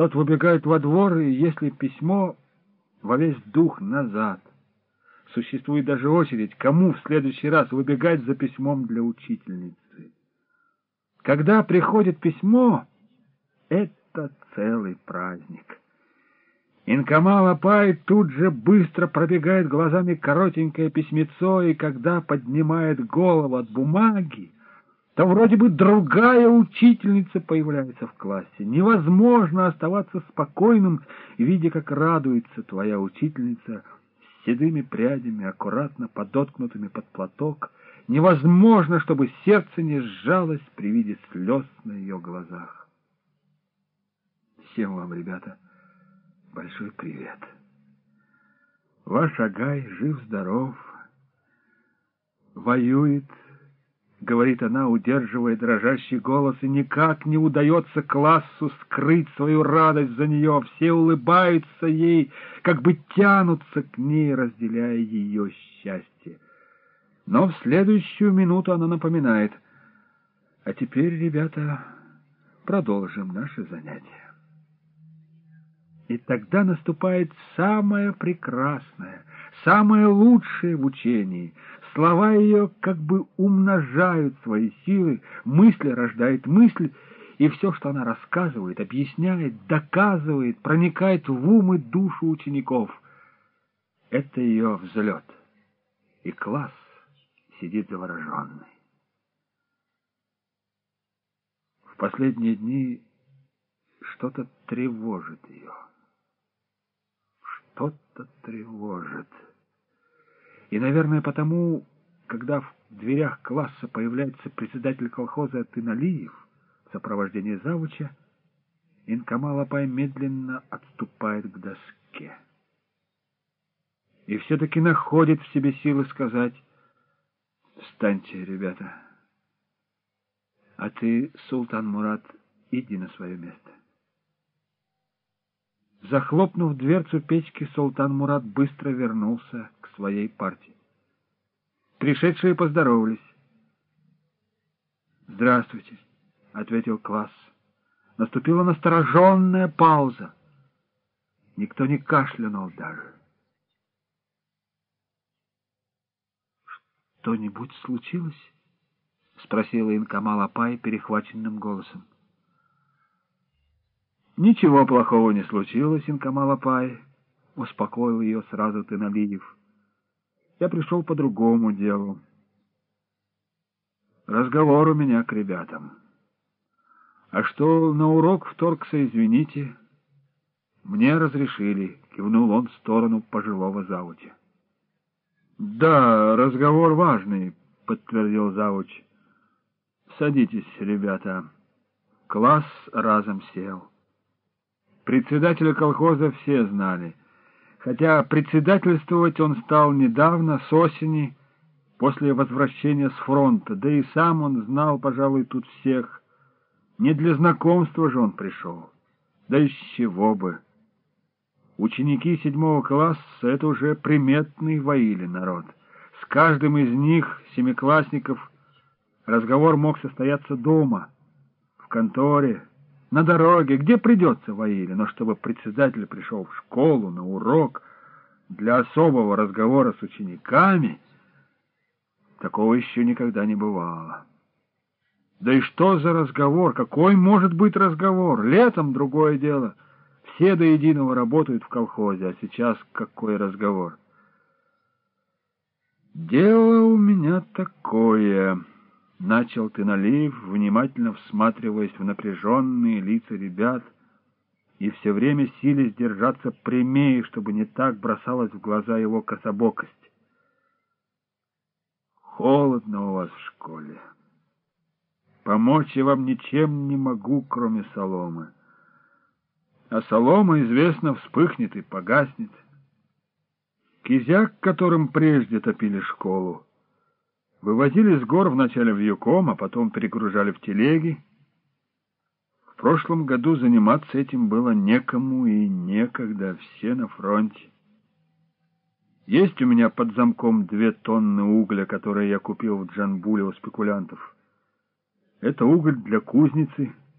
Тот выбегает во двор, и если письмо, во весь дух назад. Существует даже очередь, кому в следующий раз выбегать за письмом для учительницы. Когда приходит письмо, это целый праздник. Инкамал Апай тут же быстро пробегает глазами коротенькое письмецо, и когда поднимает голову от бумаги, то вроде бы другая учительница появляется в классе. Невозможно оставаться спокойным, видя, как радуется твоя учительница с седыми прядями, аккуратно подоткнутыми под платок. Невозможно, чтобы сердце не сжалось при виде слез на ее глазах. Всем вам, ребята, большой привет. Ваш Агай жив-здоров, воюет, — говорит она, удерживая дрожащий голос, и никак не удается классу скрыть свою радость за нее. Все улыбаются ей, как бы тянутся к ней, разделяя ее счастье. Но в следующую минуту она напоминает, «А теперь, ребята, продолжим наше занятие». И тогда наступает самое прекрасное, самое лучшее в учении. Слова ее как бы умножают свои силы, мысль рождает мысль, и все, что она рассказывает, объясняет, доказывает, проникает в ум и душу учеников. Это ее взлет. И класс сидит завороженный. В последние дни что-то тревожит ее что-то тревожит. И, наверное, потому, когда в дверях класса появляется председатель колхоза Тыналиев в сопровождении завуча, Инкамал Апай медленно отступает к доске. И все-таки находит в себе силы сказать «Встаньте, ребята, а ты, Султан Мурат, иди на свое место». Захлопнув дверцу печки, Султан Мурат быстро вернулся своей партии. Пришедшие поздоровались. «Здравствуйте», — ответил класс. Наступила настороженная пауза. Никто не кашлянул даже. «Что-нибудь случилось?» — спросила Инкамал Апай перехваченным голосом. Ничего плохого не случилось, Инкамалапай, — успокоил ее сразу Тыналиев. Я пришел по другому делу. Разговор у меня к ребятам. А что на урок вторгся, извините. Мне разрешили, — кивнул он в сторону пожилого завуча. Да, разговор важный, — подтвердил завуч. Садитесь, ребята. Класс разом сел. Председателя колхоза все знали, хотя председательствовать он стал недавно, с осени, после возвращения с фронта, да и сам он знал, пожалуй, тут всех. Не для знакомства же он пришел, да из чего бы. Ученики седьмого класса — это уже приметный воили народ. С каждым из них, семиклассников, разговор мог состояться дома, в конторе, на дороге, где придется воили, но чтобы председатель пришел в школу на урок для особого разговора с учениками, такого еще никогда не бывало. Да и что за разговор? Какой может быть разговор? Летом другое дело. Все до единого работают в колхозе, а сейчас какой разговор? Дело у меня такое... Начал Тыналиев, внимательно всматриваясь в напряженные лица ребят и все время силясь держаться прямее, чтобы не так бросалась в глаза его кособокость. Холодно у вас в школе. Помочь я вам ничем не могу, кроме соломы. А солома, известно, вспыхнет и погаснет. Кизяк, которым прежде топили школу, Вывозили с гор вначале в Юком, а потом перегружали в телеги. В прошлом году заниматься этим было некому и некогда, все на фронте. Есть у меня под замком две тонны угля, которые я купил в Джанбуле у спекулянтов. Это уголь для кузницы —